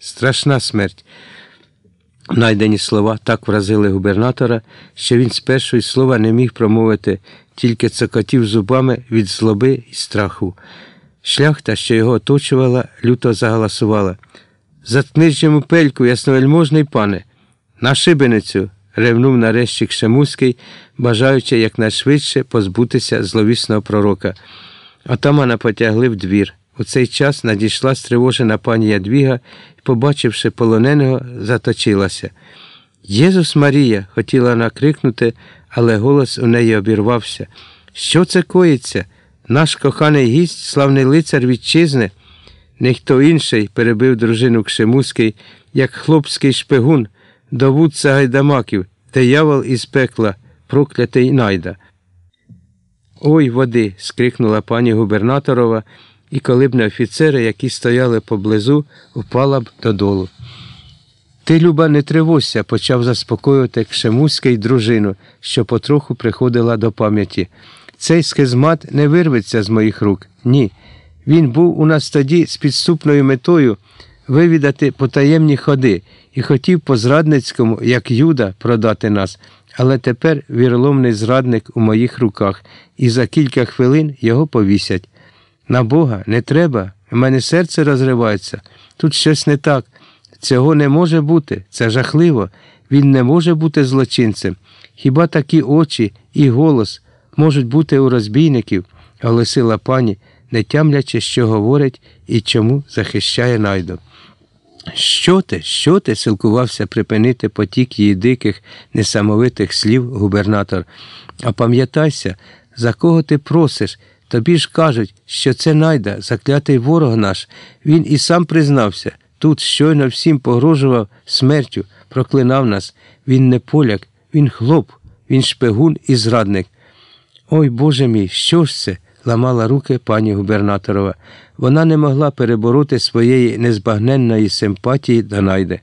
страшна смерть. Найдені слова так вразили губернатора, що він спершу й слова не міг промовити, тільки цокотів зубами від злоби і страху. Шляхта, що його оточувала, люто заголосувала. Заткнись йому пельку, ясновельможний пане. На шибеницю. ревнув нарешті Кшемуський, бажаючи якнайшвидше позбутися зловісного пророка. Отамана потягли в двір. У цей час надійшла стривожена пані Ядвіга і, побачивши полоненого, заточилася. Єзус Марія, хотіла накрикнути, але голос у неї обірвався. Що це коїться? Наш коханий гість, славний лицар вітчизни. Ніхто інший перебив дружину Кшемуський, як хлопський шпигун, довудця гайдамаків, диявол із пекла, проклятий найда. Ой води. скрикнула пані губернаторова, і коли б не офіцери, які стояли поблизу, впала б додолу. Ти, Люба, не тривожся, почав заспокоювати Кшемуський дружину, що потроху приходила до пам'яті. Цей схизмат не вирветься з моїх рук. Ні. Він був у нас тоді з підступною метою вивідати потаємні ходи і хотів по зрадницькому, як Юда, продати нас, але тепер віроломний зрадник у моїх руках, і за кілька хвилин його повісять. На Бога не треба, в мене серце розривається. Тут щось не так. Цього не може бути, це жахливо. Він не може бути злочинцем. Хіба такі очі і голос можуть бути у розбійників, оголосила пані, не тямлячи, що говорить і чому захищає найду. Що ти, що ти? силкувався припинити потік її диких, несамовитих слів губернатор. А пам'ятайся, за кого ти просиш? Тобі ж кажуть, що це найда, заклятий ворог наш. Він і сам признався. Тут щойно всім погрожував смертю, проклинав нас. Він не поляк, він хлоп, він шпигун і зрадник. Ой Боже мій, що ж це? ламала руки пані губернаторова. Вона не могла перебороти своєї незбагненної симпатії до найде.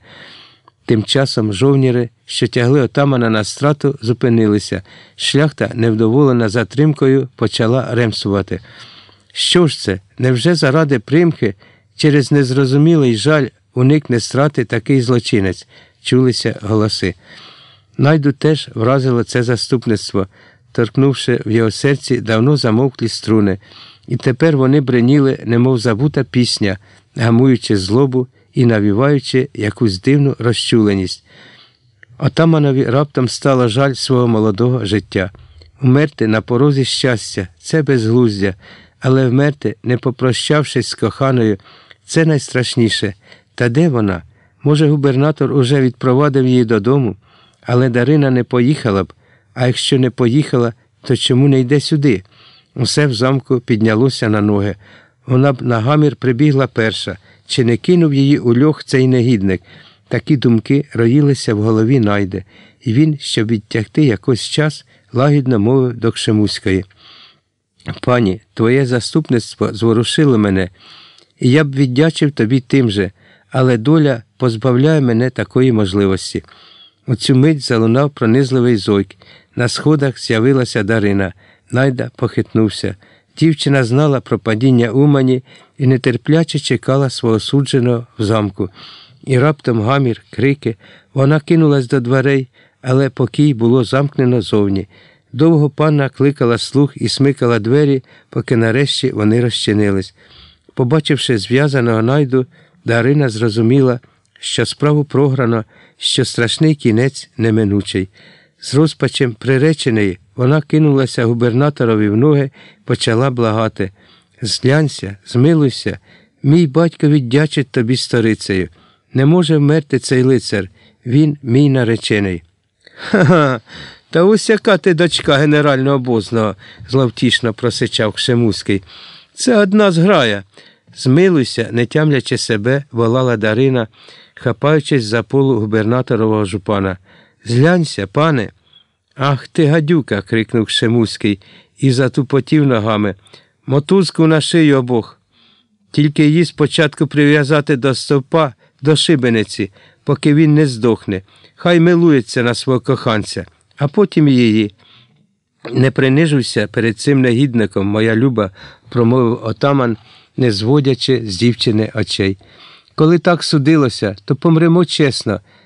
Тим часом жовніри, що тягли отамана на страту, зупинилися. Шляхта, невдоволена затримкою, почала ремсувати. Що ж це? Невже заради примхи через незрозумілий жаль уникне страти такий злочинець? чулися голоси. Найду теж вразило це заступництво торкнувши в його серці давно замовклі струни, і тепер вони бреніли, немов забута пісня, гамуючи злобу і навіваючи якусь дивну розчуленість. Отаманові раптом стало жаль свого молодого життя. Умерти на порозі щастя це безглуздя, але вмерти, не попрощавшись з коханою, це найстрашніше. Та де вона? Може, губернатор уже відпровадив її додому, але Дарина не поїхала б, а якщо не поїхала, то чому не йде сюди? Усе в замку піднялося на ноги. Вона б на гамір прибігла перша, чи не кинув її у льох цей негідник. Такі думки роїлися в голові найде, і він, щоб відтягти якось час, лагідно мовив до Кшемуської. Пані, твоє заступництво зворушило мене, і я б віддячив тобі тим же, але доля позбавляє мене такої можливості. У цю мить залунав пронизливий зойк. На сходах з'явилася Дарина. Найда похитнувся. Дівчина знала про падіння Умані і нетерпляче чекала свого судженого в замку. І раптом гамір, крики. Вона кинулась до дверей, але покій було замкнено зовні. Довго панна кликала слух і смикала двері, поки нарешті вони розчинились. Побачивши зв'язаного найду, Дарина зрозуміла, що справу програно, що страшний кінець неминучий. З розпачем приреченої вона кинулася губернаторові в ноги почала благати. Зглянься, змилуйся, мій батько віддячить тобі старицею. Не може вмерти цей лицар, він мій наречений. Ха ха. Та ось яка ти дочка генерального обозного, зловтішно просичав Кшемуський. Це одна зграя. Змилуйся, не тямлячи себе, волала Дарина, хапаючись за полу губернаторового жупана. Зглянься, пане. Ах ти, гадюка. крикнув Шемуський і затупотів ногами. Мотузку на шию обох. Тільки її спочатку прив'язати до стовпа, до шибениці, поки він не здохне. Хай милується на свого коханця, а потім її. Не принижуйся перед цим негідником, моя люба, промовив отаман, не зводячи з дівчини очей. Коли так судилося, то помремо чесно,